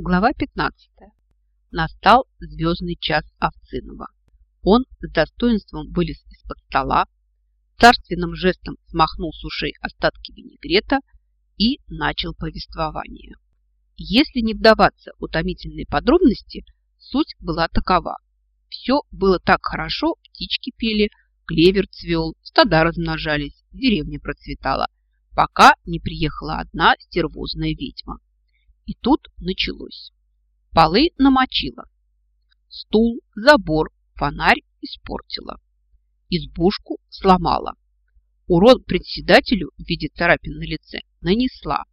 Глава 15. Настал звездный час Овцинова. Он с достоинством вылез из-под стола, царственным жестом смахнул с ушей остатки винегрета и начал повествование. Если не вдаваться в утомительные подробности, суть была такова. Все было так хорошо, птички пели, клевер цвел, стада размножались, деревня процветала, пока не приехала одна стервозная ведьма. И тут началось. Полы намочила. Стул, забор, фонарь испортила. Избушку сломала. Урон председателю в виде царапин на лице нанесла.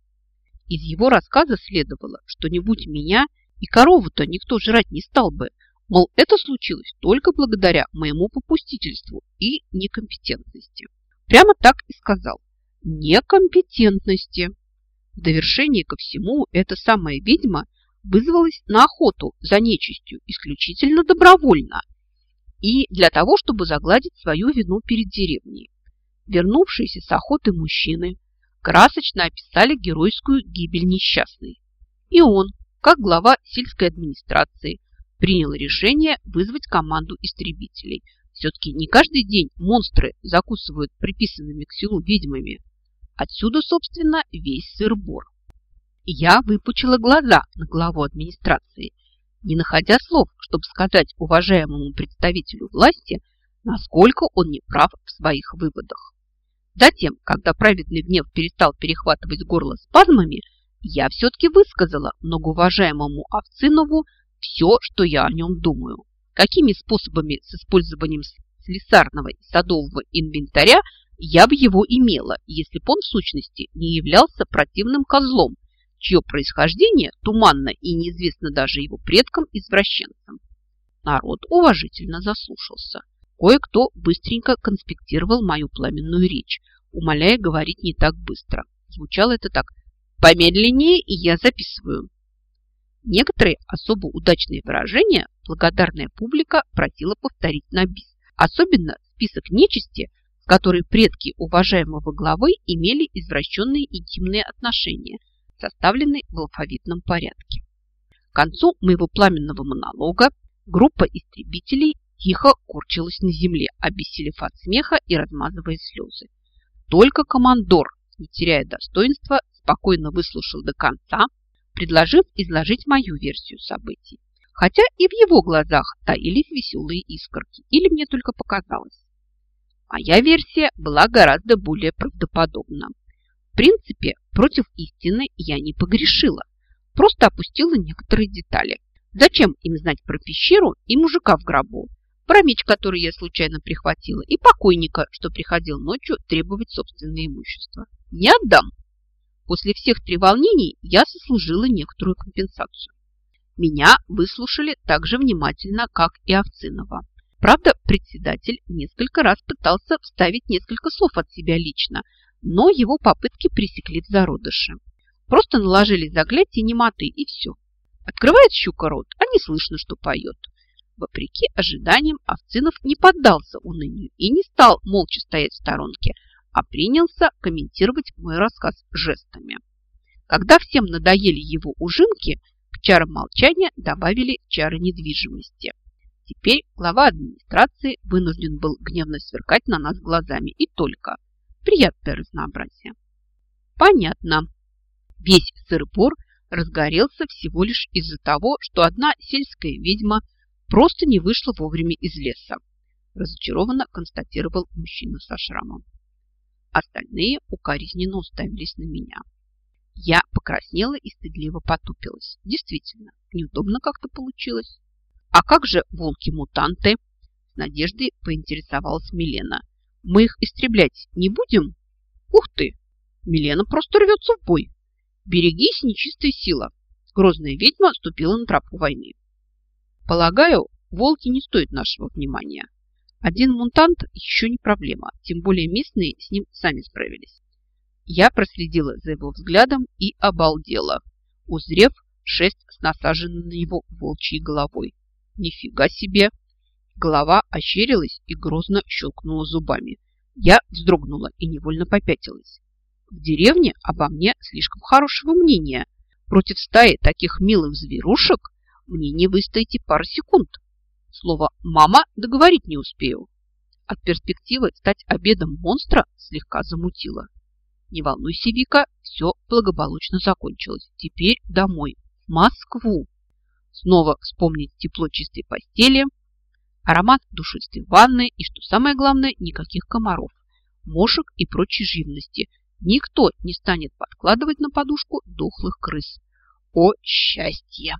Из его рассказа следовало, что не будь меня, и корову-то никто жрать не стал бы. Мол, это случилось только благодаря моему попустительству и некомпетентности. Прямо так и сказал. Некомпетентности. В довершение ко всему, эта самая ведьма вызвалась на охоту за нечистью исключительно добровольно и для того, чтобы загладить свою вину перед деревней. Вернувшиеся с охоты мужчины красочно описали геройскую гибель несчастной. И он, как глава сельской администрации, принял решение вызвать команду истребителей. Все-таки не каждый день монстры закусывают приписанными к селу ведьмами. Отсюда, собственно, весь сыр-бор. Я выпучила глаза на главу администрации, не находя слов, чтобы сказать уважаемому представителю власти, насколько он не прав в своих выводах. Затем, когда праведный гнев перестал перехватывать горло спазмами, я все-таки высказала многоуважаемому Овцинову все, что я о нем думаю. Какими способами с использованием слесарного и садового инвентаря я бы его имела, если бы он в сущности не являлся противным козлом, чье происхождение туманно и неизвестно даже его предкам-извращенцам. Народ уважительно заслушался. Кое-кто быстренько конспектировал мою пламенную речь, умоляя говорить не так быстро. Звучало это так «помедленнее, и я записываю». Некоторые особо удачные выражения благодарная публика просила повторить на бис. Особенно список нечисти – с которой предки уважаемого главы имели извращенные интимные отношения, составленный в алфавитном порядке. К концу моего пламенного монолога группа истребителей тихо курчилась на земле, обессилев от смеха и размазывая слезы. Только командор, не теряя достоинства, спокойно выслушал до конца, предложив изложить мою версию событий. Хотя и в его глазах таились веселые искорки, или мне только показалось. Моя версия была гораздо более правдоподобна. В принципе, против истины я не погрешила, просто опустила некоторые детали. Зачем им знать про пещеру и мужика в гробу, про меч, который я случайно прихватила, и покойника, что приходил ночью требовать собственное имущество? Не отдам. После всех треволнений я сослужила некоторую компенсацию. Меня выслушали так же внимательно, как и Овцинова. Правда, председатель несколько раз пытался вставить несколько слов от себя лично, но его попытки пресекли в зародыше. Просто наложили заклятие немоты и все. Открывает щука рот, а не слышно, что поет. Вопреки ожиданиям, Овцинов не поддался унынию и не стал молча стоять в сторонке, а принялся комментировать мой рассказ жестами. Когда всем надоели его ужимки, к чарам молчания добавили чары недвижимости – Теперь глава администрации вынужден был гневно сверкать на нас глазами. И только. Приятное разнообразие. Понятно. Весь сыр-бор разгорелся всего лишь из-за того, что одна сельская ведьма просто не вышла вовремя из леса. Разочарованно констатировал мужчина со шрамом. Остальные укоризненно уставились на меня. Я покраснела и стыдливо потупилась. Действительно, неудобно как-то получилось. «А как же волки-мутанты?» С надеждой поинтересовалась Милена. «Мы их истреблять не будем?» «Ух ты! Милена просто рвется в бой! Берегись, нечистая сила!» Грозная ведьма ступила на тропу войны. «Полагаю, волки не стоят нашего внимания. Один мутант еще не проблема, тем более местные с ним сами справились. Я проследила за его взглядом и обалдела, узрев шесть с насаженной на него волчьей головой. Нифига себе! Голова ощерилась и грозно щелкнула зубами. Я вздрогнула и невольно попятилась. В деревне обо мне слишком хорошего мнения. Против стаи таких милых зверушек мне не выстоять и пары секунд. Слово «мама» договорить не успею. От перспективы стать обедом монстра слегка замутило. Не волнуйся, Вика, все благополучно закончилось. Теперь домой, в Москву. Снова вспомнить тепло чистой постели, аромат душистой ванны и, что самое главное, никаких комаров, мошек и прочей живности. Никто не станет подкладывать на подушку дохлых крыс. О, счастье!